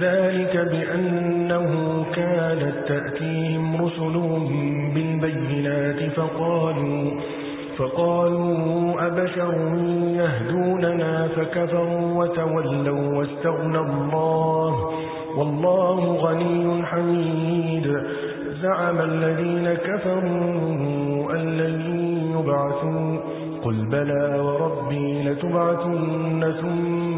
ذلك بأنه كانت تأتيهم رسلهم بالبينات فقالوا فقالوا أبشر يهدوننا فكفروا وتولوا واستغنى الله والله غني حميد. زعم الذين كفروا أن لن يبعثوا قل بلى وربي لتبعثن ثم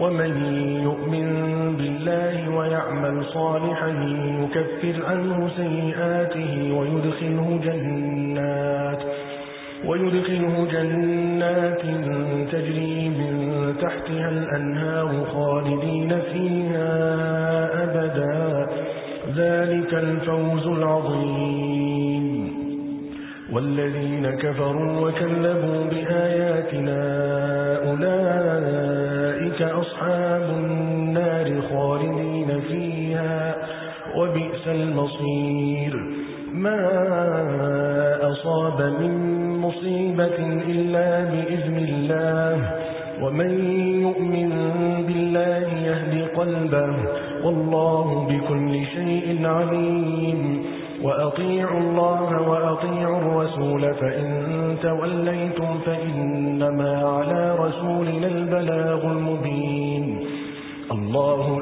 ومن يؤمن بالله ويعمل صالحا يكفر عنه سيئاته ويدخله جنات ويدخله جنات تجري من تحتها الأنهار خالدين فيها أبدا. ذلك الفوز العظيم. والذين كفروا وكذبوا بآياتنا أولئك وبئس المصير. ما أصاب من مصيبة إلا بإذن الله. ومن يؤمن بالله يهدي قلبه. والله بكل شيء عليم. وأطيعوا الله وأطيعوا الرسول. فإن توليتم فإنما على رسولنا البلاغ المبين. الله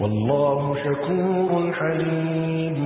والله شكور حليم.